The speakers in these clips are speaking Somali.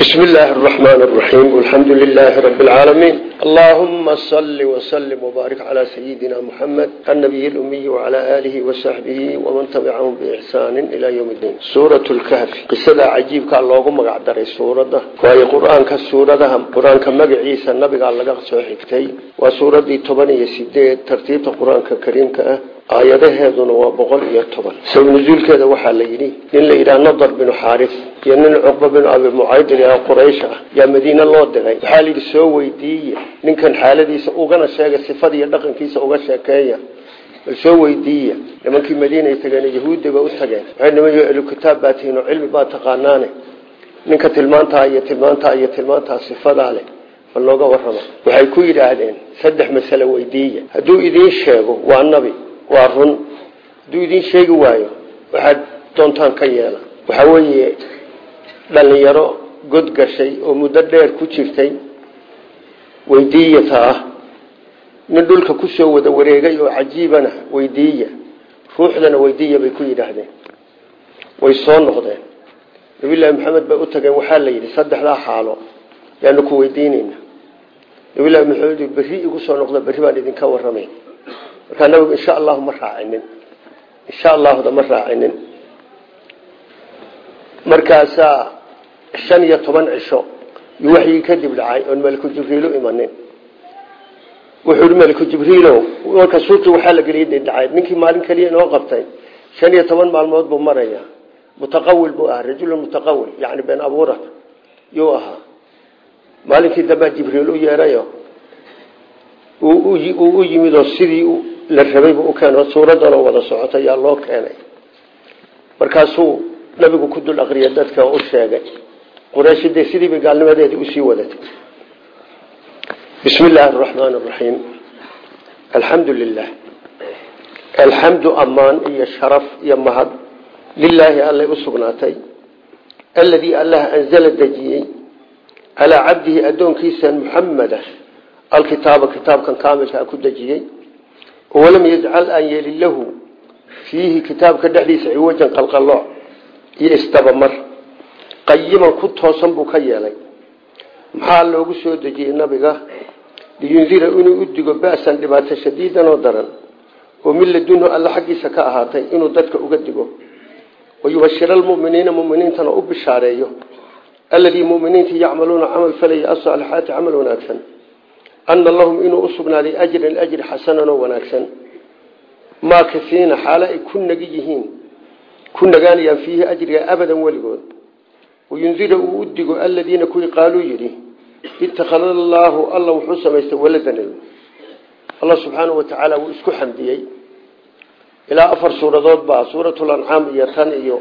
بسم الله الرحمن الرحيم والحمد لله رب العالمين اللهم صل وسلم وبارك على سيدنا محمد النبي الأمي وعلى آله وصحبه ومن تبعهم بإحسان إلى يوم الدين سورة الكهف قصة عجيب كان الله مقعدر سورة وهي قرآن كالسورة هم قرآن كمقع عيسى النبي قال لك سوحكتي وسورة دي طبني يسيدي ترتيب القرآن كريم كأه aayadaheeduna waa boqol iyo toban. Sabab nusuulkeeda waxaa la yidhi nin la yidhaha nadar binu xaaris iyo nin cuqba binu abi mucaydin ee quraysh ah yaa madiine loo diray waxaa layidhi soo weydiiye ninkan xaaladiisa ugana sheega sifada iyo dhaqankiisa uga sheekeeya. Bal soo weydiiya nimankii madiinay tageen yahuudda ba u tageen. Waxay niman elu kitaab baa tihiin oo cilmi baa taqaanaane. Ninka tilmaantaa iyo tilmaantaa iyo tilmaantaa sifadaa leh bal nooga warrama waxay ku yidhaahdeen saddex masale weydiiya hadduu idiin sheego waa nabi waa run. Hadduu idiin sheegi waayo. Waxaad doontaan ka yeela. Waxaa weeye dhalinyaro god gashay oo muddo dheer ku jirtay. Weydiiyata ah. Nin dhulka ku soo wada wareegay oo cajiibana weydiiya. Ruuxdana weydiiya bay ku yidhaahdeen. Way soo noqdeen. Nabillaahi maxamed bay u tageen waxaa la yidhi saddexdaa xaalo yaanu ku weydiinayna. Nabillahi maxamed berri igu soo noqda berri baan idinka warramay markaa nabigu insha allahu ma raacinin. Insha allahuda ma raacinin. Markaasaa shan iyo toban cisho iyo waxyii kadib dhacay oon maliku jibriilu imanin. Wuxuu hi maliku jibriilo marka suuqii waxaa la geliyay dhacay ninkii maalin keliya inoo qabtay shan iyo toban maalmood buu maraya. Mutaqawil buu ahaa rajulun mutaqawil yani been abuura yuu ahaa. Maalinkii dambaa jibriil u yeerayo uu yimid oo sidii la rabaybu u keeno suuradanoo wada socota yaa loo keenay. Markaasuu nabigu ku dul aqriya dadka oo u sheegay. Quraysh dee sidiibay gaalnimadeedii u sii wadatay bismi illaahi araxmaan araxiim alxamdu lilah iyo sharaf iyo mahad lilaahi allay u sugnaatay. Alladii allah anzala dejiyey calaa cabdihi addoonkiisa muxamada alkitaaba kitaabkan kaamilkaa ku dejiyey walam yajcal aan yeelin lahu fiihi kitaabka dhexdiisa ciwajan qalqalooc iyo isdabamar qayiman ku toosan buu ka yeelay. Maxaa loogu soo dejiyey nabiga? Liyundira inuu u digo ba'san dhibaato shadiidan oo daran oo min ladunhu alla xaggiisa ka ahaatay inuu dadka uga digo. Wayubashira almuminiina muminiintana u bishaareeyo. Alladii muminiinta yacmaluuna camal falaya asaalixaati camal wanaagsan ana lahum inuu usugnaaday ajran ajri xasanan oo wanaagsan maa kafiina xaalo ay ku nagi yihiin ku nagaanayaan fiihi ajriga abadan weligood wayundira uu u digo aladiina kuwii qaaluu yidhi ittakhada allaahu alla wuxuu samaystay waladan allah subxaanau watacaala wuu isku xamdiyey ilaa afar suuradood baa suuratulancaam iyo tan iyo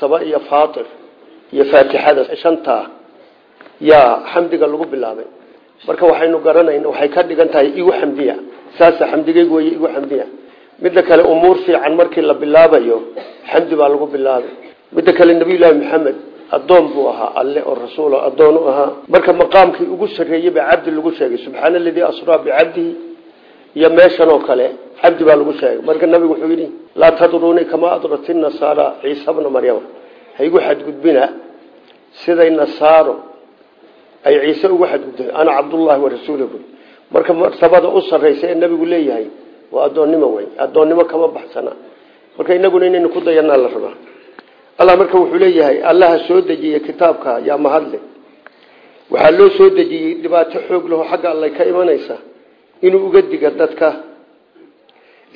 saba iyo faatir iyo faatixada shantaa yaa xamdiga lagu bilaabay marka waxaynu garanayna waxay ka dhigan tahay igu xamdiya. Saasa xamdigeygu way igu xamdiya. Midda kale umuur fiican markii la bilaabayo xamdi baa lagu bilaabay. Midda kale nabiyullaahi maxamed addoon buu ahaa alle oo rasuul addoon u ahaa. Marka maqaamkii ugu sarreeyey baa cabdi lagu sheegay subxaana aladii asraa bicabdihi iyo meeshan oo kale cabdi baa lagu sheegay. Marka nabigu wuxuu yidhi laa tadruunii kamaa adrati nasaara ciisa bna maryama ha igu xadgudbina siday nasaaro ay ciise ugu xadgudbeen ana cabdullaahi wa rasuulah bui marka martabada u sarraysa ee nabigu leeyahay waa addoonnimo wey addoonnimo kama baxsana. Marka inaguna inaynu ku dayanaa la rabaa. Allah marka wuxuu leeyahay allaha soo dejiyey kitaabka yaa mahadle. Waxaa loo soo dejiyey dhibaato xoog laho xagga allay ka imanaysa inuu uga diga dadka.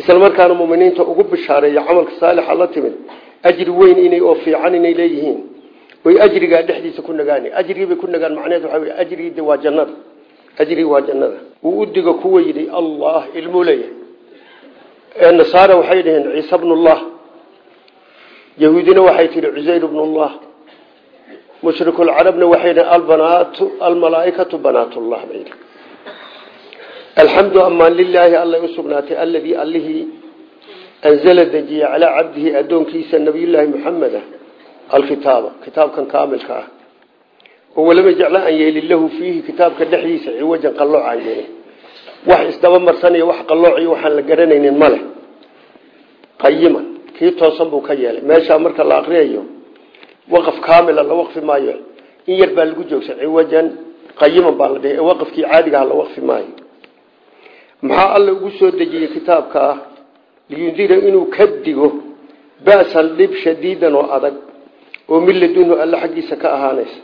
Isla markaana muminiinta ugu bishaareeya camalka saalixa la timid ajri weyn inay oo fiican inay leeyihiin oy ajrigaa dhexdiisa ku nagaan. Ajrigiibay ku nagaan macneed wey ajrigii waa jannada. Ajrigi waa jannada. Uu u digo kuwa yidhi allah ilmuu leeyahay. Ee nasaara waxay dhaheen ciise bnullah yahuudina waxay tihi cusayr bnullah mushrikulcarabna waxay dhaheen albanaatu almalaaikatu banaatullah bay alxamdu amaan lilaahi allay u sugnaatay alladii allihii anzala dejiyey calaa cabdihi addoonkiisa nabiyullaahi muxameda alkitaaba kitaabkan kaamilka ah oo walama jecla aan yeelin lahu fiihi kitaabka dhexdiisa ciwajan qallooc aan yeelin wax isdaba marsanaya wax qallooc iyo waxaan la garanaynin male qayiman kii toosan buu ka yeelay meeshaa marka la aqriyayo waqaf kaamila la waqfi maayo in yar baa lagu joogsan ciwajan qayiman baa la ee waqafkii caadigaha la waqfi maayo maxaa alla ugu soo dejiyey kitaabka ah liyundira inuu ka digo ba'san dhib shadiidan oo adag oo min ladunhu alle xaggiisa ka ahaanaysa.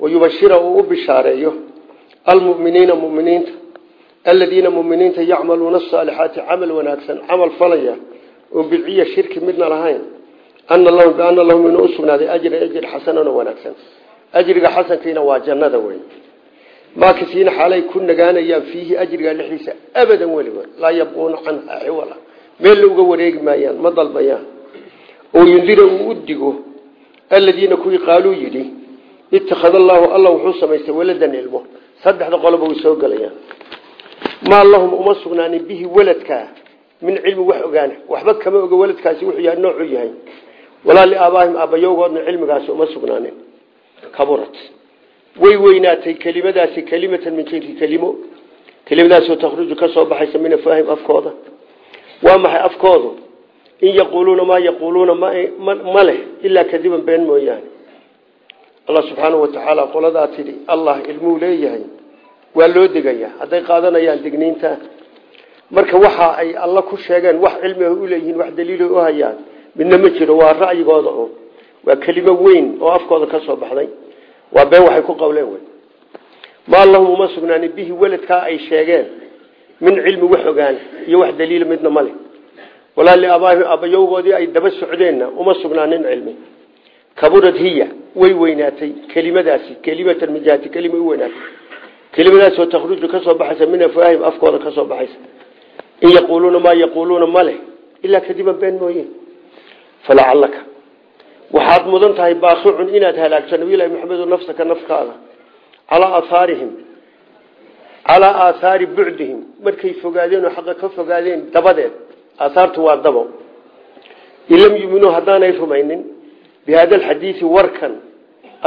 Wayubashira uu u bishaareeyo almuminiina muminiinta aladiina muminiinta yacmaluuna asaalixaati camal wanaagsan camal falaya oon bidciya shirki midna lahayn. Ana lahum biana lahum inuu usugnaaday ajra ajir xasanan oo wanaagsan. Ajriga xasankiina waa jannada wey maakisiina xaalay ku nagaanayaan fiihi ajriga dhexdiisa abadan weligood laa yabquuna canha xiwala. Meel uga wareegi maayaan ma dalbayaan. Oo yundira uu u digo aladiina kuwii qaaluu yidhi ittakhada allaahu alla wuxuu samaystay waladan ilmo. Saddexda qoloba way soo gelayaan maa lahum uma sugnaanin bihi weladkaa min cilmi wax ogaana. Waxba kama oga weladkaasi wuxuu yahay noocuu yahay. Walaa liaabaahim aabbayowgoodna cilmigaasi uma sugnaanin. Kaburat. Way weynaatay kelimadaasi kelimatan min jinsi kelimo. Kelimadaasoo takhruju ka soo baxaysa min afaahim afkooda. Waa maxay afkoodu in yaquuluuna maa yaquuluuna ma leh ilaa kadiban been mooyaane. Allah subxaanau watacaala qoladaa tidhi allah ilmuu leeyahay waa loo degayaa. Hadday qaadanayaan digniinta. Marka waxa ay alla ku sheegeen wax cilmiga u leeyihiin wax daliilo u hayaan midna ma jiro waa ra'yigooda un waa kelimo weyn oo afkooda ka soo baxday. Waa been waxay ku qawleen wey. Maa lahum uma sugnaanin bihi weladkaa ay sheegeen min cilmi wax ogaan iyo wax daliila midna walaa liabaahim abayowgoodii ay daba socdeenna uma sugnaanin cilmi. Kaburad hiya way weynaatay. Kelimadaasi kelimatan min jihati kelima u weynaatay. Kelimadaasoo takhruju ka soo baxaysa min afaahim afkooda ka soo baxaysa. In yaquuluuna maa yaquuluuna ma leh ilaa kadiban been mooye. Falacalaka waxaad mudan tahay baaqicun inaad halaagto nabiylahi maxamedo nafsaka nafkaada calaa aahaarihim calaa aathaari bucdihim markay fogaadeen oo xaqa ka fogaadeen dabadeed aathaartu waa dabo. In lam yuminuu haddaanay rumaynin bihada alxadiidi warkan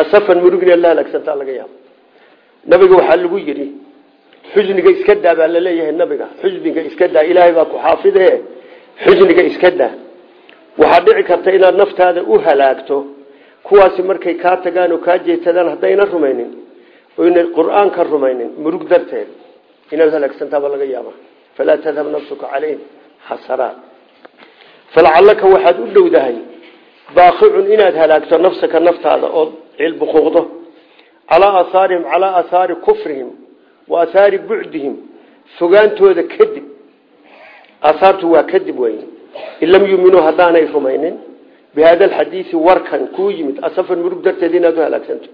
asafan murugna la halaagsantaa laga yaabo. Nabiga waxaa lagu yidhi xusniga iska daa baa la leeyahay nabiga. Xusniga iska daa ilaahay baa ku xaafide xusniga iska daa. Waxaa dhici karta inaad naftaada u halaagto kuwaasi markay kaa tagaan oo kaa jeetadaan haddayna rumaynin oyna qur'aanka rumaynin murug darteed inaad halaagsantaaba laga yaaba xasaraat falacallaka waxaad u dhowdahay baaqicun inaad halaagto nafsaka naftaada ood cilbuquuqdo calaa aahaarihim calaa aahaari kufrihim wa aahaari bucdihim fogaantooda kadib. Aahaartu waa kadib wey in lam yuminuu haddaanay rumaynin bihada alxadiidi warkan kuu yimid asafan murug darteed inaad u halaagsanto.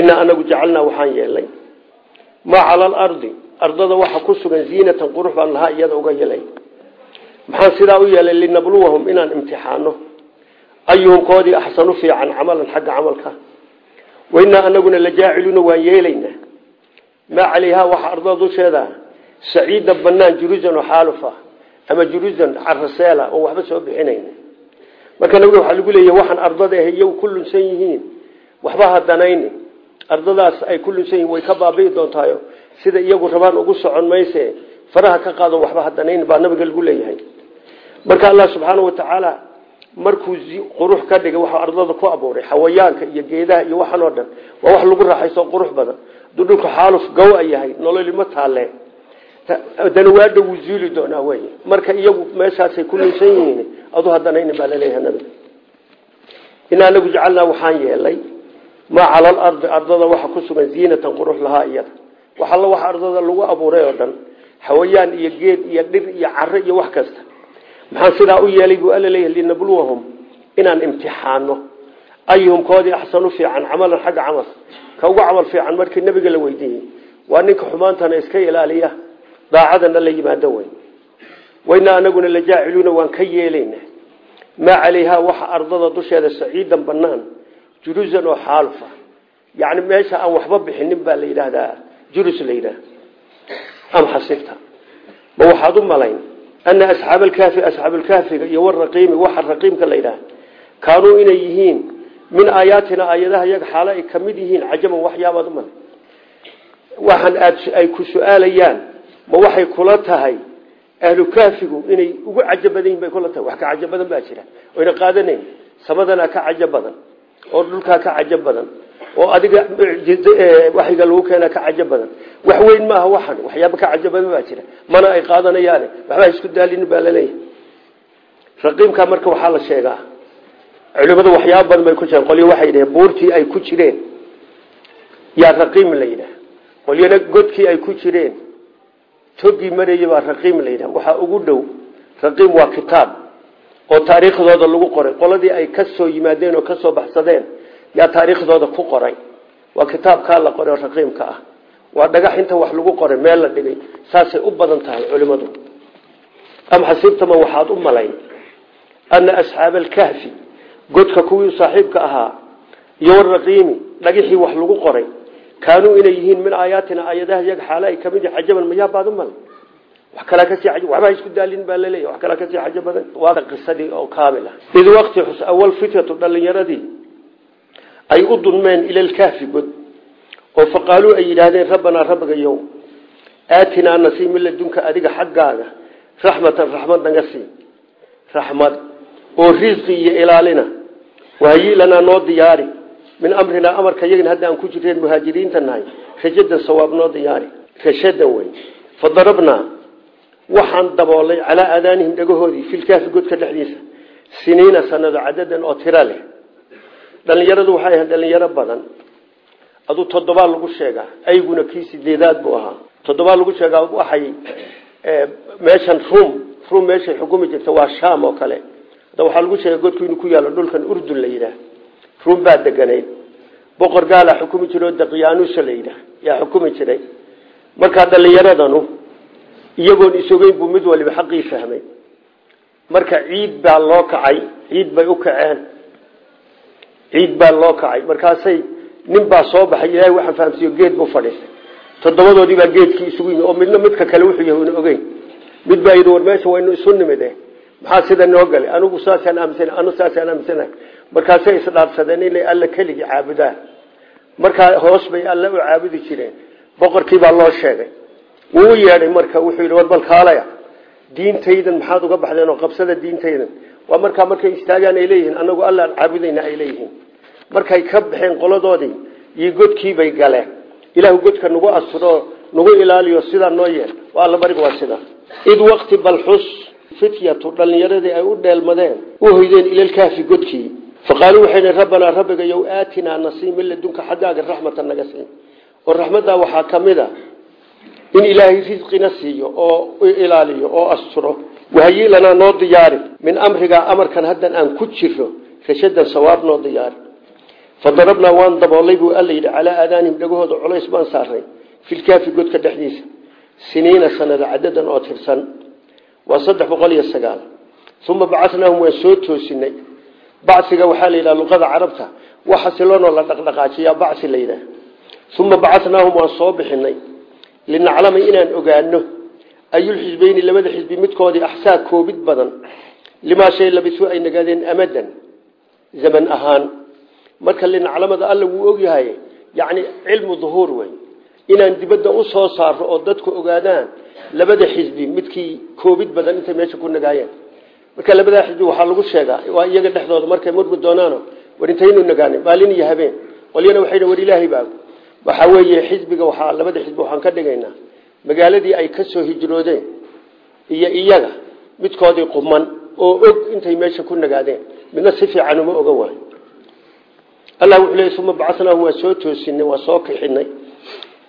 Inaa anagu jacalnaa waxaan yeelnay. Maa cala alardi ardada waxa ku sugan ziinatan qurux baan lahaa iyada maxaan sidaa u yeelay linabluwahum inaan imtixaano. Ayuhum koodii axsanu fiican camalan xagga camalka. Wainaa anaguna lajaaciluuna waan yeelaynaa. Maa calayhaa waxa ardada dusheeda saciida banaan juruusan oo xaaluf ama juruusan caraseela oo waxba soo bixinayn marka nabiga waxaa lagu leeyahy waxaan ardada ah iyagu ku lunsan yihiin. Waxba hadanayni ardadaas ay ku lunsan yihiin way ka baabi'i doontaayo. Sida iyagu rabaan ugu socon mayse faraha ka qaado waxba hadanayni baa nabiga lagu leeyahay. Marka allah subxaana watacaala markuu qurux ka dhigay waxaa ardada ku abuuray xawayaanka iyo geedaha iyo waxaan oo dhan waa wax lagu raaxaysto qurux badan. Dhulku xaaluf gawa yahay nololima taalle. Dana waadha wuu zuuli doonaa wey. Marka iyagu meeshaasay ku lunsan yihiin adu hadanayni baa la leeyahay nabiga. Inaa anagu jacalnaa waxaan yeelay maa cala alardi ardada waxa ku sugan ziinatan qurux lahaa iyada. Wax alla waxa ardada lagu abuuray oo dhan xawayaan iyo geed iyo dhir iyo caro iyo wax kasta. Maxaan sidaa u yeelay buu alla leeyahay linabluwahum inaan imtixaano ayuhum koodii axsanu fiican camalan xagga camal ka ugu camal fiican markii nabiga la weydiiyey waa ninka xumaantana iska ilaaliya daacadana la yimaado wey waynaa anaguna la jaaciluuna waan ka yeelayna. Maa calayhaa waxa ardada dusheeda saciidan banaan juruusan oo xaalufa yani meesha aan waxba bixinin am xasibta ma waxaad u malayn ana asxaab alkaafi asxaabalkaafiga iyo waraqiimi waxa raqiimka la yidhaah kaanuu inay yihiin min aayaatina aayadaha iyaga xaalo ay ka mid yihiin cajaban waxyaabaad u malay waxaan aad ay ku su'aalayaan ma waxay kula tahay ahlu kaafigu inay ugu oo adiga waxyiga lagu keena ka cajo badan. Wax weyn maaha waxan waxyaaba ka cajo badan baa jira. Mana ay qaadanayaane waxbaa isku daalin baa raqiimka marka waxaa la sheegaa culimadu waxyaaba badan bay ku jireen. Qolyo waxay yidhaheen buurtii ay ku jireen. Yaa raqiim la yidhaah qolyana ay ku jireen. Togii marayay baa raqiim la yidhaha. Waxaa ugu dhow raqiim waa kitaab oo taariikhdooda lagu qoray. Qoladii ay ka soo yimaadeen oo ka soo baxsadeen yaa taariikhdooda ku qoray. Waa kitaabkaa la qoray oo raqiimka ah. Waa dhagax inta wax lagu qoray meel la dhigay saasay u badan tahay culimadu. Am xasiibtama waxaad u malayn ana asxaaba alkahfi godka kuwii saaxiibka ahaa iyo waraqiimi dhagixii wax lagu qoray kaanuu inay yihiin min aayaatina aayadaha iyaga xaale ay ka mid yihiin cajaban mayaa baad u malay wax kalaa ka sii waxbaa isku daalin baa laleeyahy wax kalaa ka sii xajo badan. Waa qisadii oo kaamil ah. Id waqti xus awal fityatu dhalinyaradii ay u dulmeen ila lkahfi god oo faqaaluu ay yidhaahdeen rabbanaa rabbigayow aatinaa nasii min ladunka adiga xaggaaga raxmatan raxmad naga sii raxmad oo risqi iyo ilaalina wahayi lanaa noo diyaari min amrinaa amarka yagin hadda aan ku jireen muhaajiriinta nahay rajadan sawaab noo diyaari rashadan wey fadarabnaa waxaan daboolay calaa aadaanihim dhagahoodii filkaafi godka dhexdiisa siniina sanado cadadan oo tiro leh dhalinyaradu waxay ahayd dhalinyaro badan. Aduu toddobaa lagu sheegaa ayguna kii sideedaad buu ahaa. Toddobaa lagu sheegaa waxay meeshan rum rum meeshay xukumi jirta waa sham oo kale. Hadda waxaa lagu sheega godku inuu ku yaalo dhulkan urdun la yidhaah. Rum baa deganayd. Boqor gaalaa xukumi jira oo daqyaanusa la yidhaah. Yaa xukumi jiray. Markaa dhalinyaradanu iyagoon isogeyn buu mid waliba xaqii fahmay. Marka ciid baa loo kacay ciid bay u kaceen ciid baa loo kacay. Markaasay nin baa soo baxay ilaahay waxaan fahamsiiyo geed buu fadhiistay. Toddobadoodii baa geedkii isugu yimi oo midna midka kale wuxuu yahay una ogeyn. Mid baa yidhi war meesha waynu isu nimid maxaa sida noo galay? Anigu saasaan aaminsana anu saasaan aaminsanahay markaasay isdhaarsadeen inay alla keligii caabudaan. Markaa hoos bay alle u caabudi jireen. Boqorkii baa loo sheegay. Wuu yeedhay marka wuxuu yidhi war diintaydan maxaad uga baxdeen oo qabsada diintaydan? Waa markaa markay istaagaan ay leeyihiin anagu alla aan caabudayna ay leeyihiin markay ka baxeen qoladoodii iyo godkiibay galeen. Ilaahu godka nagu asturo nagu ilaaliyo sidaa noo yeel waa alla bariga waa sidaa id waqti balxus fityatu dhalinyaradii ay u dheelmadeen u hoydeen ilalkaafi godkii. Faqaaluu waxay rabbanaa rabbigayow aatinaa nasii min ladunka xaggaaga raxmatan naga siin. Oo raxmaddaa waxaa ka mid a in ilaahay risqina siiyo oo ilaaliyo oo asturo wahayi lanaa noo diyaari min amrigaa amarkan haddan aan ku jiro rashadan sawaab noo diyaari fadarabnaa waan daboolay buu alla yidhi calaa aadaanihim dhagahooda culays baan saaray filkaafi godka dhexdiisa. Siniina sanada cadadan oo tirsan waa saddex boqol iyo sagaal. Uma bacanaahum waan soo toosinay bacsiga waxaa la yidhaha luqada carabta wax xasiloonoo la dhaqdhaqaajiyaa bacsi la yidhaah uma bacanaahum waan soo bixinay linaclama inaan ogaano ayulxisbeyni labada xisbi midkoodii axsaa koobid badan limaa shay labisuu ay nagaadeen amadan zaman ahaan marka linaclamada alla wuu ogyahay yacni cilmu duhuur wey inaan dibadda u soo saaro oo dadku ogaadaan labada xisbi midkii koobid badan intay meesha ku nagaayeen. Marka labadaa xisbi waxaa lagu sheegaa waa iyaga dhexdooda markay murmi doonaano war intaynu nagaanay maalin iyo habeen. Qolyana waxay war ilaahay baa. Waxaa weeye xisbiga waxaa labada xisbi waxaan ka dhigaynaa. Magaaladii ay ka soo hijroodeen iyo iyaga midkoodii quman oo og intay meesha ku nagaadeen. Midna si fiican uma oga waay allah wuxuu leey uma bacanaahum waan soo toosinay waan soo kixinay.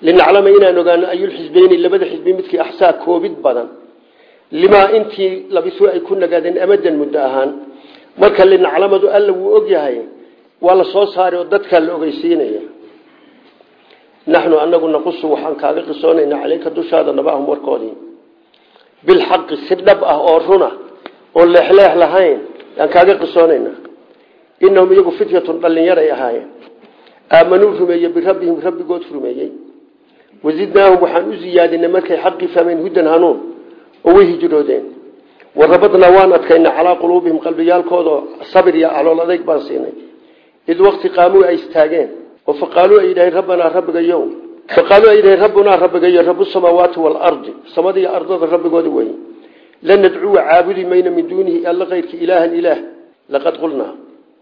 Linaclama inaan ogaano ayulxisbeyni labada xisbi midkii axsaa koobid badan. Limaa intii labisu ay ku nagaadeen amadan muddo ahaan. Marka linaclamadu alla wuu ogyahay waa la soo saaray oo dadkaa la ogeysiinaya. Naxnu anagu naqusu waxaan kaaga qisoonaynaa caleyka dushaada nabahum warkoodii. Bilxaqi si dhab ah oo runa oon leexleex lahayn yaan kaaga qisoonaynaa inahum iyagu fityatun dhalinyaray ahaayeen aamanuu rumeeye birabbihim rabbigood rumeeyey wazidnaahum waxaan u ziyaadinay markay xaqii fahmeen hudan hanuun oo way hijroodeen warabadnaa waan adkaynay calaa quluubihim qalbiyaalkooda sabir iyo calool adeyg baan siinay id waqti qaamuu ay istaageen oo faqaaluu ay yidhaheen rabbanaa rabbigayo faqaaluu ay yidhaheen rabbunaa rabbigayo rabu samaawaati waalardi samada iyo ardada rabbigooda wey la nadcuwa caabudi mayna min duunihi alla kayrki ilaahan ilaah laqad qulnaa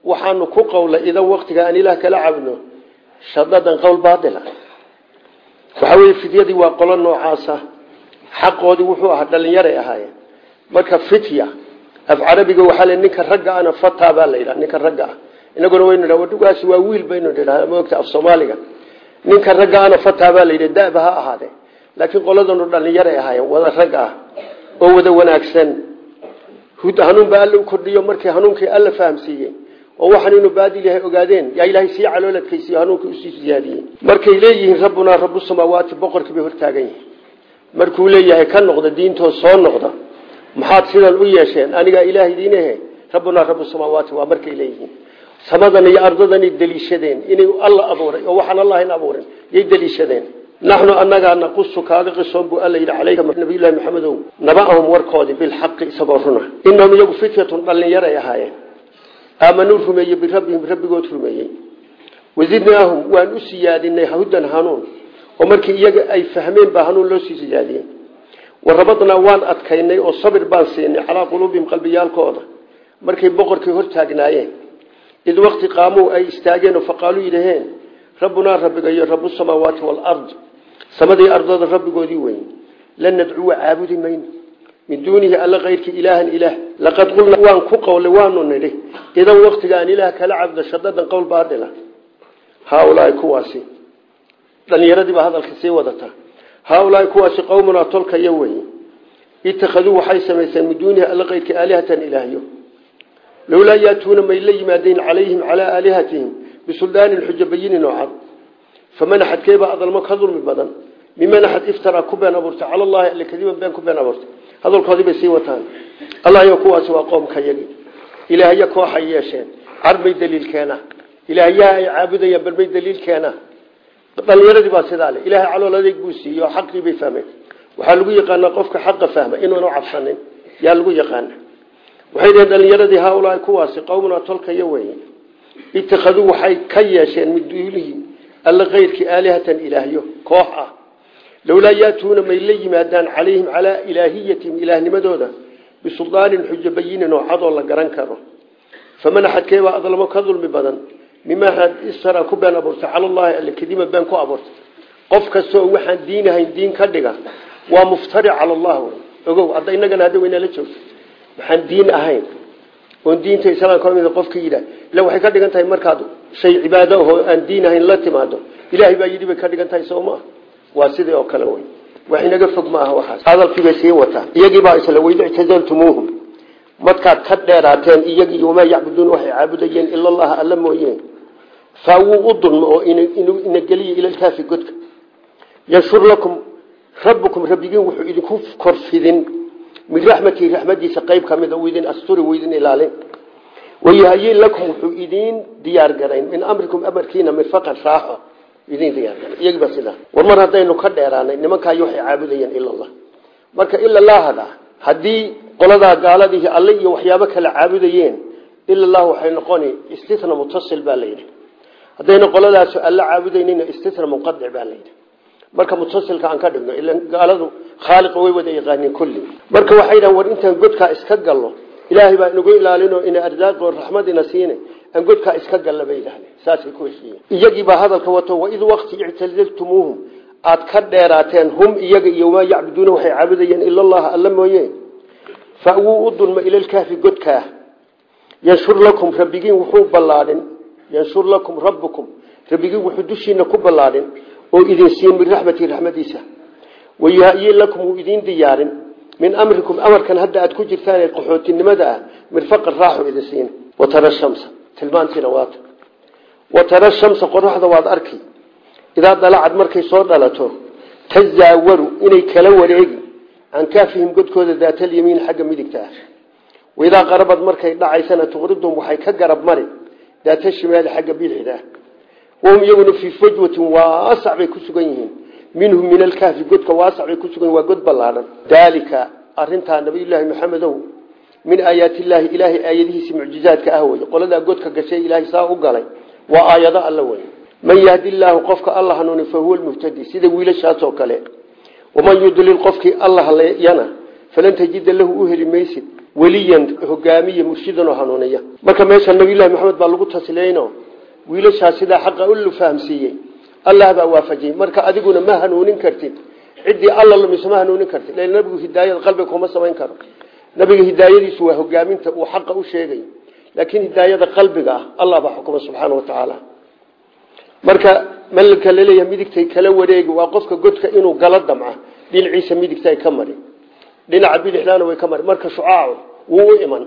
waxaanu ku qowlay idan waqtiga aan ilaah kala caabudno shadadan qowl baatila waxa weye fidyadii waa qolo noocaasa xaqoodii wuxuu ahaa dhalinyaray ahaayeen. Marka fitya af carabiga waxaa le ninka ragga ana fata baa la yidhaha ninka ragga ah. Inaguna waynu dha wadhugaasi waa wiil baynu dhidhaa maogta af soomaaliga. Ninka ragga ana fata baa la yidhi daba ha laakiin qoladanu dhalinyaray ahaayeen wada rag ah oo wada wanaagsan. Hanuun baa alla kordhiyo markii hanuunkii alla fahamsiiyey oo waxaan inuu baadil yahay ogaadeen yaa ilaahay sii calooladkaysiiyo hanuunkii u sii siyaadiyey. Markay leeyihiin rabbunaa rabu samaawaati boqorkii bay hortaagan yihiin markuu leeyahay ka noqda diintoo soo noqda maxaad sidan u yeesheen? Anigaa ilaah idiin ahe? Rabbunaa rabu samaawaati waa markay leeyihiin. Samadan iyo ardadan daliishadeen inay alla abuuray oo waxaan allahin abuurin yay daliishadeen naxnu anagaa naqusu kaaga qisoon buu alla yidhi calayka nabiyullahi maxamedow naba'ahum warkoodii bilxaqi isagoo runa. Inahum iyagu fityatun ahaayeen aamanuu rumeeyey birabbihim rabbigood rumeeyey. Wazidnaahum waan u siyaadinay hudan hanuun. Oo markii iyaga ay fahmeen baa hanuun loo sii siyaadiyey. Warabadnaa waan adkaynay oo sabir baan siinay calaa quluubihim qalbiyaalkooda. Markay boqorkii hortaagnaayeen id waqti qaamuu ay istaageen oo faqaaluu yidhaheen rabbunaa rabbigayo rabu samaawaati walard samadii ardada rabbigoodii weyn. Lan nadcuwa caabudi mayno min duunihi alla kayrkii ilaahan ilaah. Laqad qulna waan ku qowlay waanu nidhi idan waktiga aan ilaah kala cabdo shadadan qowl baadila haaulaai kuwaasi dhalinyaradii baa hadalka sii wadata. Haaulaai kuwaasi qowmunaa tolkaya wey ittakhaduu waxay samaysteen min duunihi alla kayrkii aalihatan ilaahyo lowlaa yaatuuna may la yimaadeen calayhim calaa aalihatihim bisuldaanin xujo bayinin oo cad faman axadkeebaa adalmo ka dulmi badan? Miman axad iftaraa ku been abuurtay? Cala allahi alle kadiban been ku been hadalkoodii bay sii wataan. Allah yo kuwaasi waa qoomkayagi ilaahya kooxay yeesheen. Carbay daliilkeena ilaahyaha ay caabudayaan balbay daliilkeena dhalinyaradii baa sidaa le ilahay calool adeeg buu siiyey oo xaqii bay fahmeen. Waxaa lagu yaqaanaa qofka xaqa fahma inuuna cabsanin. Yaa lagu yaqaana waxay dhaheen dhalinyaradii haaulaai kuwaasi qowmuna tolkaya weye ittakhaduu waxay ka yeesheen min duunihi alla kayrkii aalihatan ilaahyo koox ah lowlaa yaatuuna may la yimaadaan calayhim calaa ilaahiyatihim ilaahnimadooda bisuldaanin xujo bayinin oo cadoo la garan karo faman axadkeebaa adlamo ka dulmi badan mimaa istara ku been abuurtay cala allahi alle kadima been ku abuurtay qof kastaoo waxaan diin ahayn diin ka dhiga waa muftari cala allah ogow hadda inagana hadda waynala joogto waxaan diin ahayn oon diinta islaamka ka mid qofka yidhah ila waxay ka dhigan tahay markaad shay cibaado ahoo aan diin ahayn la timaado baa waa sidii oo kale wey wax inaga fog ma aha waxaas. Hadalkiibay sii wataa iyagiibaa isla weyda ictazaltumuuhum. Markaad ka dheeraateen iyagii wamaa yacbuduun waxay caabudayeen ila allaha alla mooyeen. Faa wuu u dulma oo ina geliya ilalkaafi godka. Yanshur lakum rabbukum rabbigiin wuxuu idinku korfidin. Min raxmatii raxmadiisa qayb ka mid idin asturi idin ilaalin. Lakum wuxuu idiin diyaar garayn. Min amrikum amarkiina mirfaqan raaxo idin diyaar garay iyagiiba sidaa war mar haddaynu ka dheeraanay nimankaayo waxay caabudayeen ila allah. Marka ila lahada haddii qoladaa gaaladii alle iyo waxyaabo kale caabudayeen ila allah waxay noqoni istithna mutasil baa layidhi haddayna qoladaas alla caabudaynina istithna munqadic baa layidhi marka mutasilka aan ka dhigno ila gaaladu khaaliqa way wada yaqaaniin kulli. Marka waxay war intaan godkaa iska gallo ilaahay baa inagu ilaalinoo ina ardaaqo raxmadina siine aan godkaa iska galla bay yidhahdeen saasay ku heshiiyeen iyagiibaa hadalka wato waid waqti ictazaltumuuhum aad ka dheeraateen hum iyaga iyo maa yacbuduuna waxay caabudayeen ila allaha alla mooye fa wuu u dulma ilalkaafi godkaa yanshur lakum rabbigiin wuxuu ballaadhin. Yanshur lakum rabbukum. Rabbigiin wuxuu dushiina ku ballaadhin oo idin siin min raxmatii raxmadiisa. Wayahayin lakum wuu idiin diyaarin. Min amrikum amarkan hadda aad ku jirtaan ee qaxootinimada ah tilmaantiina waata watara shamsa qoraxda waad arki. Idaa dalacad markay soo dhalato tazaawaru inay kala wareegi. Can kaafihim godkooda daatalyamiin xagga midigta ah. Waidaa qarabad markay dhacaysana tuqridum waxay ka garab mari. Daata shimaali xagga biixida ah. Wahum iyaguna fii fajwatin waasac bay ku sugan yihiin. Minhum min alkaafi godka waasac bay ku sugan waa god ballaadhan daalika arintaa nabiyullaahi maxamedow min aayaatillaahi ilaahay aayadihiisi mucjizaadka ah wey qoladaa godka gashay ilaahay saa u galay waa aayado alla wey man yahdi illaahu qofka alla hanuuni fa huwa lmuhtadi sida wiilashaasoo kale. Waman yudlil qofkii alla haleeyana falan tajida lahu u heli maysid weliyan hogaamiye murshidan oo marka meesha nabiyullahi maxamed baa lagu tasliyeyno wiilashaa sidaa xaqa u fahamsiiyey allah baa waafajiyey. Marka adiguna ma hanuunin kartid. Ciddii alla lumiso ma hanuunin kartid. Nabigu hidaayada qalbiga kuma samayn karo nabiga hidaayadiisu waa hogaaminta uu xaqa u sheegayo laakiin hidaayada qalbiga ah allah baa xukuma subxaana wa tacaala marka malka la leeyahay midigtay kala wareegi waa qofka godka inuu gala damca. Dhinaciisa midigta ka mari. Dhinaca bidixdaana way ka marka shucaacu wuu iman.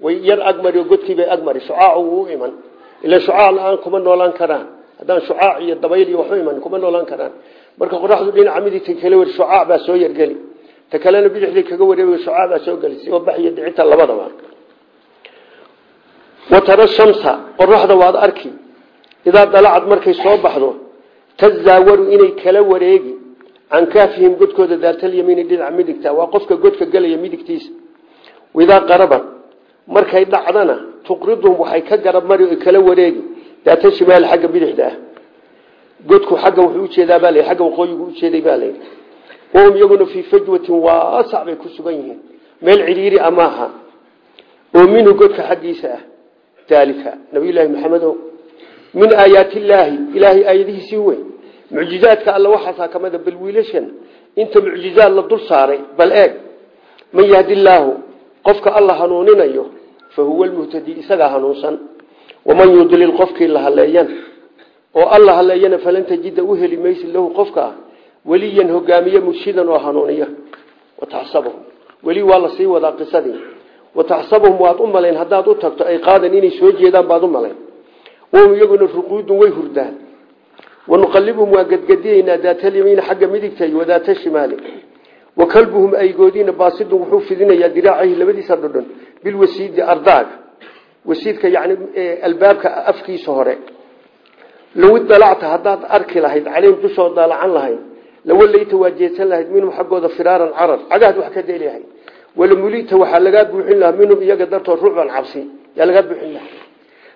Way yar agmari godkiibay agmari shucaacu wuu u iman. Ila shucaac la'aan kuma noolaan karaan. Haddaan shucaac iyo dabayl iyo waxu iman kuma noolaan karaan. Marka qoraxdu dhinaca midigtay kala wari shucaac baa soo yargeli ta kalena bidixday kaga wareeg shucaac baa soo geli si oo bax iyo dhicita labadaba watara shamsa qoraxda waad arki. Idaa dalacad markay soo baxdo tazaawaru inay kala wareegi. Can kaafihim godkooda daatalyamiini dhinaca midigta waa qofka godka gelaya midigtiisa. Idaa qaraban markay dhacdana tuqriduhum waxay ka garab mari o kala wareegi. Daata shimaal xagga bidixda ah. Godku xagga wuxuu u jeedaa baa l agga waqooyigu ujeeday baa layidhi wahum iyaguna fii fajwatin waasac bay ku sugan yihiin meel cidhiiri amaaha oo minhu godka xaggiisa ah daalika nabiyullaahi maxamedo min aayaati illaahi ilaahay aayadihiisii weyn mucjizaadka alla waxaasaa kamida bal wiilashan inta mucjizaad la dul saaray bal eeg man yahdi illaahu qofka alla hanuuninayo fa huwa lmuhtadi isagaa hanuunsan waman yudlil qofkii la haleeyan oo alla haleeyana falan tajida u weliyan hogaamiye murshidan oo hanuuniya. Wataxsabahum weli waa la sii wadaa qisadii. Wataxsabahum waad u malayn haddaad u tagto ay qaadan inay soo jeedaan baad u malayn iyaguna ruquudun way hurdaan. Wanuqalibhum waa gadgadiyeynaa daatalyamiina xagga midigta iyo wadaata shimaali. Wa kalbuhum aygoodiina baasidun wuxuu fidinayaa diraacahi labadiisa dhodhon bilwasiidi ardaaga wasiidka yani albaabka afkiisa hore. Low idalacta haddaad arki lahayd caleyhim dushooda daalacan lahayd lawaleyta waa jeedsan lahayd minhum xaggooda firaaran carar cagaad wax ka deli lahayd walamulita waxaa lagaa buuxin lahaa minhum iyaga dartood rucban cabsi yaa lagaa buuxin lahaa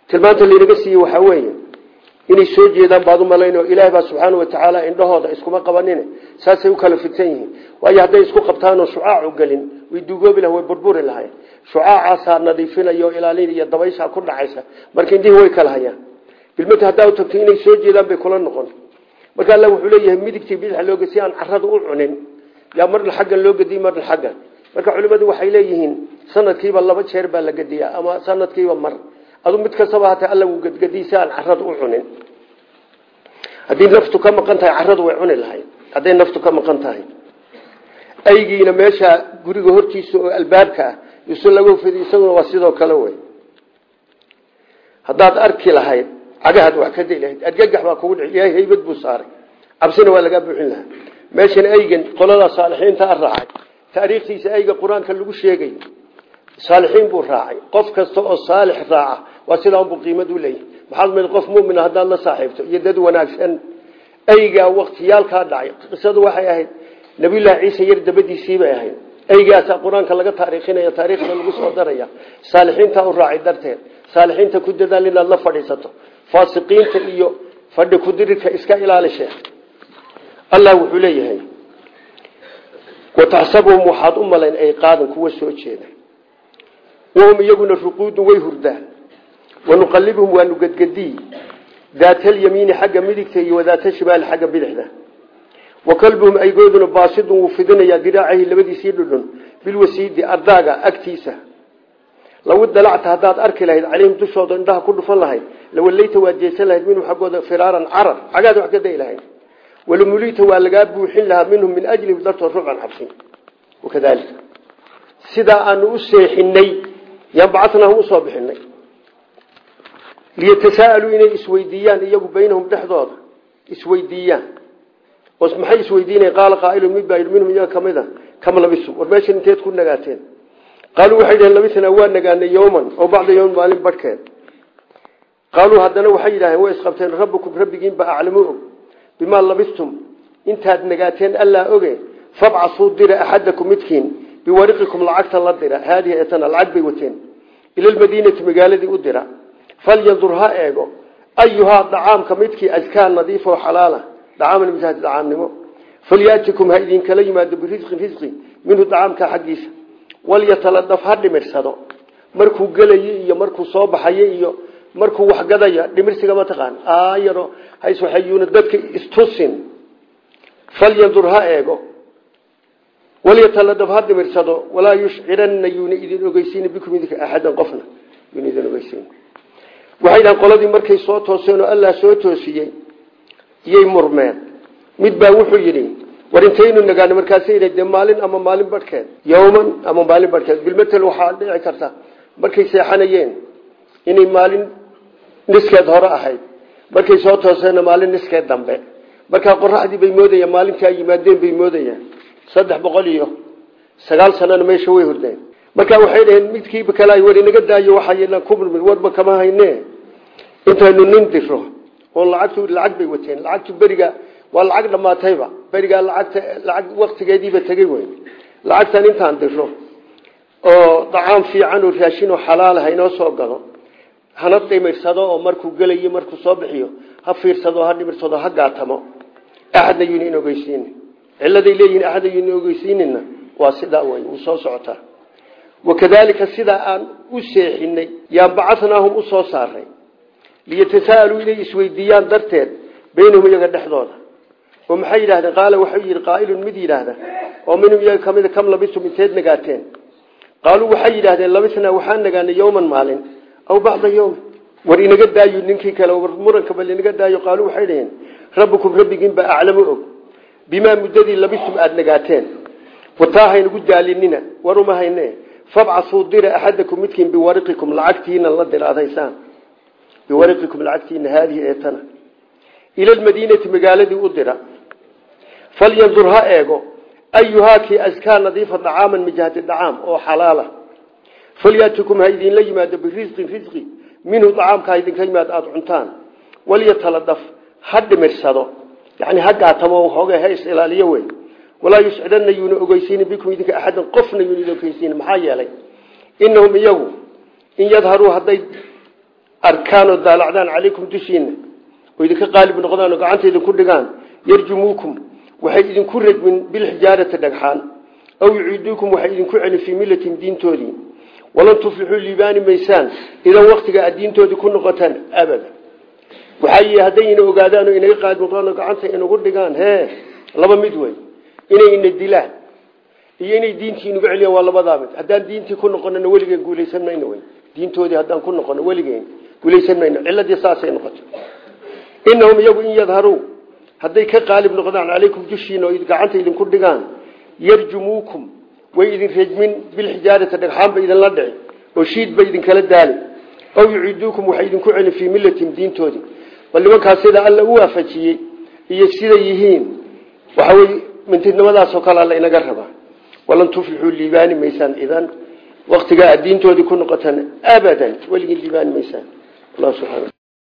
tilmaanta laynaga siiyey waxaa weeye inay soo jeedaan baad u malayn oo ilaahi baa subxaana watacaala indhahooda iskuma qabanin saasay u kala fidsan yihiin waayo hadday isku qabtaanoo shucaacu gelin way dugoobi laha way burburi lahayn shucaacaasaa nadiifinaya oo ilaalinaya dabayshaa ku dhacaysa marka indhihii way kala hayaan bilmata haddaa u tagto inay soo jeedaan bay kula noqon marka alla wuxuu leeyahay midigtii bidxa looga si aan carada u cunin yaa marna xaggan loo gediy marna xaggan marka culimmadu waxay leeyihiin sanadkiiba laba jeer baa la gediyaa ama sanadkiiba mar. Adu mid kastaba hata alla wuu gadgadiy si cunin. Haddii naftu ka maqan tahay way cuni lahayd. Hadday naftu ka maqan aygiina meesha guriga hortiisa oo albaabka ah yusu laga waa sidoo kale wey haddaad arki lahayd cagahaad wax ka day adgagax baa kugu dhici ilahay haybad saaray. Cabsina waa lagaa buuxin lahaa. Meeshan aygan qoladaa saalixiinta raacay. Taariikhtiisa ayga qur'aanka lagu sheegay saalixiin buu raacay. Qof kasta oo saalix raaca waa sidaa unbuu qiimad u leeyahy maxaad mid qof mumina haddaad la saaxiibto iyo dad wanaagsan. Aygaa waktiyaalkaa dhacay. Qisadu waxay ahayd nabiyullaahi ciise yar dabadiisiibay ahayd. Aygaasaa qur'aanka laga taariikhinaya taariikhda lagu soo daraya. Saalixiintaa u raacay darteed. Saalixiinta ku dadaal inaad la fadhiisato faasiqiinta iyo fadhi kudirirka iska ilaalishe. Allah wuxuu leeyahay wataxsabuhum waxaad u malayn ay qaadan kuwa soo jeeda. Wahum iyaguna ruquudun way hurdaan. Wanuqalibhum waanu gadgadiy daatalyamiini xagga midigta iyo wadaata shimaali xagga bidixda. Wa kalbuhum aygooduna baasidun wuu fidinayaa diraacahi labadiisii dhudhun bilwasiidi ardaaga agtiisa. Law dalacta haddaad arki lahayd caleyhim dushooda indhaha ku dhufan lahayd lawaleyta waad jeesan lahayd minhum xaggooda firaaran carar cagaad wax ka day lahayd walamulita waa lagaa buuxin lahaa minhum min ajlihim dartood rucban cabsin wakadalika sidaa aanu u seexinay yaan bacatnaahum u soo bixinay liyatasaaaluu inay isweydiiyaan iyagu baynahum dhexdooda isweydiiyaan maxay isweydiinaya qaala qaailu mid baa yidhi minhum iyaga ka mid a kam labisu war meeshan inteed ku nagaateen qaaluu waxay dhaheen labisnaa waa nagaanay qaaluu haddana waxay yidhaaheen way isqabteen rabbukum rabbigiinba aclamu og bimaa labistum intaad nagaateen allaa oge fabcasuu dira axadakum midkiin biwariqikum lacagta la dira haadihi etana lacag bay wateen ila lmadiinati magaaladii u dira falyandur ha eego ayuhaa dacaamka midkii askaa nadiifo xalaala dacaaman misaati dacaamnimo falyaatikum ha idinkala yimaado birisqin risqi minhu dacaamka xaggiisa walyataladaf ha dhimirsado markuu gelayo iyo markuu soo baxayo iyo markuu wax gadaya dhimirsiga ma taqaan. Aayaro hayswaxayuuna dadka istusin. Falyandur ha eego. Walyataladab ha dhimirsado walaa yushciranna yuuna idin ogeysiin bikum idinka qofna. Yuuna idin ogeysiin waxay dhahan qoladii markay soo tooseen oo allah soo toosiyey iyay murmeen. Mid baa wuxuu yidhi war intaynu nagaano markaasa yidhi dee maalin ama maalin barhkeed yowman ama maalin barhkeed bilmatel waxaa dhici karta. Markay seexanayeen inay maalin niskeed hore ahayd. Markay soo tooseenna maalin niskeed dambe. Markaa qoraxdii bay moodayaan maalintii ay yimaadeen bay moodayaan. Saddex boqol iyo sagaal sanana meesha way hordeen markaa waxay dhaheen midkiiba kale ay war inaga daayo waxaa kumurmi warba kama hayne. Intaynu nin diro oo lacagtu lacag bay wateen. Lacagtu beriga waa lacag dhamaatayba. Berigaa lacagta lacag waktigeediiba tegey wey lacagtan intaan diro oo dacaam fiican oo raashin oo xalaal ha inoo soo galo hana dhimirsado oo markuu gelayo markuu soo bixiyo ha fiirsado ha dhimirsado ha gaatamo. Axadna yuna in ogeysiin. Ciladay leeyihiin axadna yuna ogeysiinina waa sidaa wey wuu soo socotaa. Wakadalika sidaa aan u seexinay yaan bacanaahum u soo saaray. Liyatasaaluu inay isweydiiyaan darteed baynahum iyaga dhexdooda. Oo maxay yidhahdeen qaala waxau yidhi qaailun mid yidhaahda. Oo minhum iyaga kamida kam labistum inteed nagaateen qaaluu waxay yidhahdeen labisnaa waxaan nagaanay yowman maalin aw bacda yowm war inaga daayo ninkii kale war muranka bal inaga daayo qaaluu waxay dhaheen rabbukum rabbigiin baa aclamu og bimaa muddadii labistum aada nagaateen wataa haynagu daalinina war uma hayne fabcasuu dira axadakum midkiin biwariqikum lacagtiina la dira ad haysaan biwariqikum lacagtiina haadihi eetana ila lmadiinati magaaladii u dira falyandur ha eego ayuhaa kii askaa nadiifa dacaaman mijahati dacaam oo xalaala falyatikum ha idinla yimaado birisqin risqi minhu dacaamka ha idinka yimaado aada cuntaan walyataladaf ha dhimirsado yani ha gaatamo hooga ha is ilaaliyo wey walaa yuscidana yuuna ogeysiini bikum idinka axadan qofna yuuna ogeysiini maxaa yeelay inahum iyagu in yadharuu hadday arkaan oo daalacdaan calaykum dushiina oo idinka qaalib noqdaan oo gacanta idinku dhigaan yarjumuukum waxay idinku radmin bilxijaarati dhagxaan aw yuciiduukum waxay walan tuflixuu liibaani maysaan idan waktiga aad diintoodii ku noqotaan abada waxay haddayna ogaadaan oo inaga qaalib noqdaan oo gacanta inagu dhigaan hee laba mid wey inay ina dilaan iyo inay diintii inugu celiyaan waa labadaa mid haddaan diintii ku noqonana weligeen guulaysan mayno wey diintoodii haddaan ku noqono weligeen guulaysan mayno ciladii saasay noqoto inahum iyagu in yadharuu hadday ka qaalib noqdaan calaykum dushiina oo gacanta idinku dhigaan yarjumuukum way idin rejmin bilxijaarati dhagxaan ba idinla dhici oo shiid ba idinkala daali. Aw yuciiduukum waxay idinku celin fii millatin diintoodii bal nimankaas sida alla u waafajiyey iyo siday yihiin waxawey mintidnimadaasoo kale alla inaga rabaa walan tuflixuu liibaani maysaan idan waktigaa aad ku noqotaan abadan weligii liibaani maysaan. Allah subxana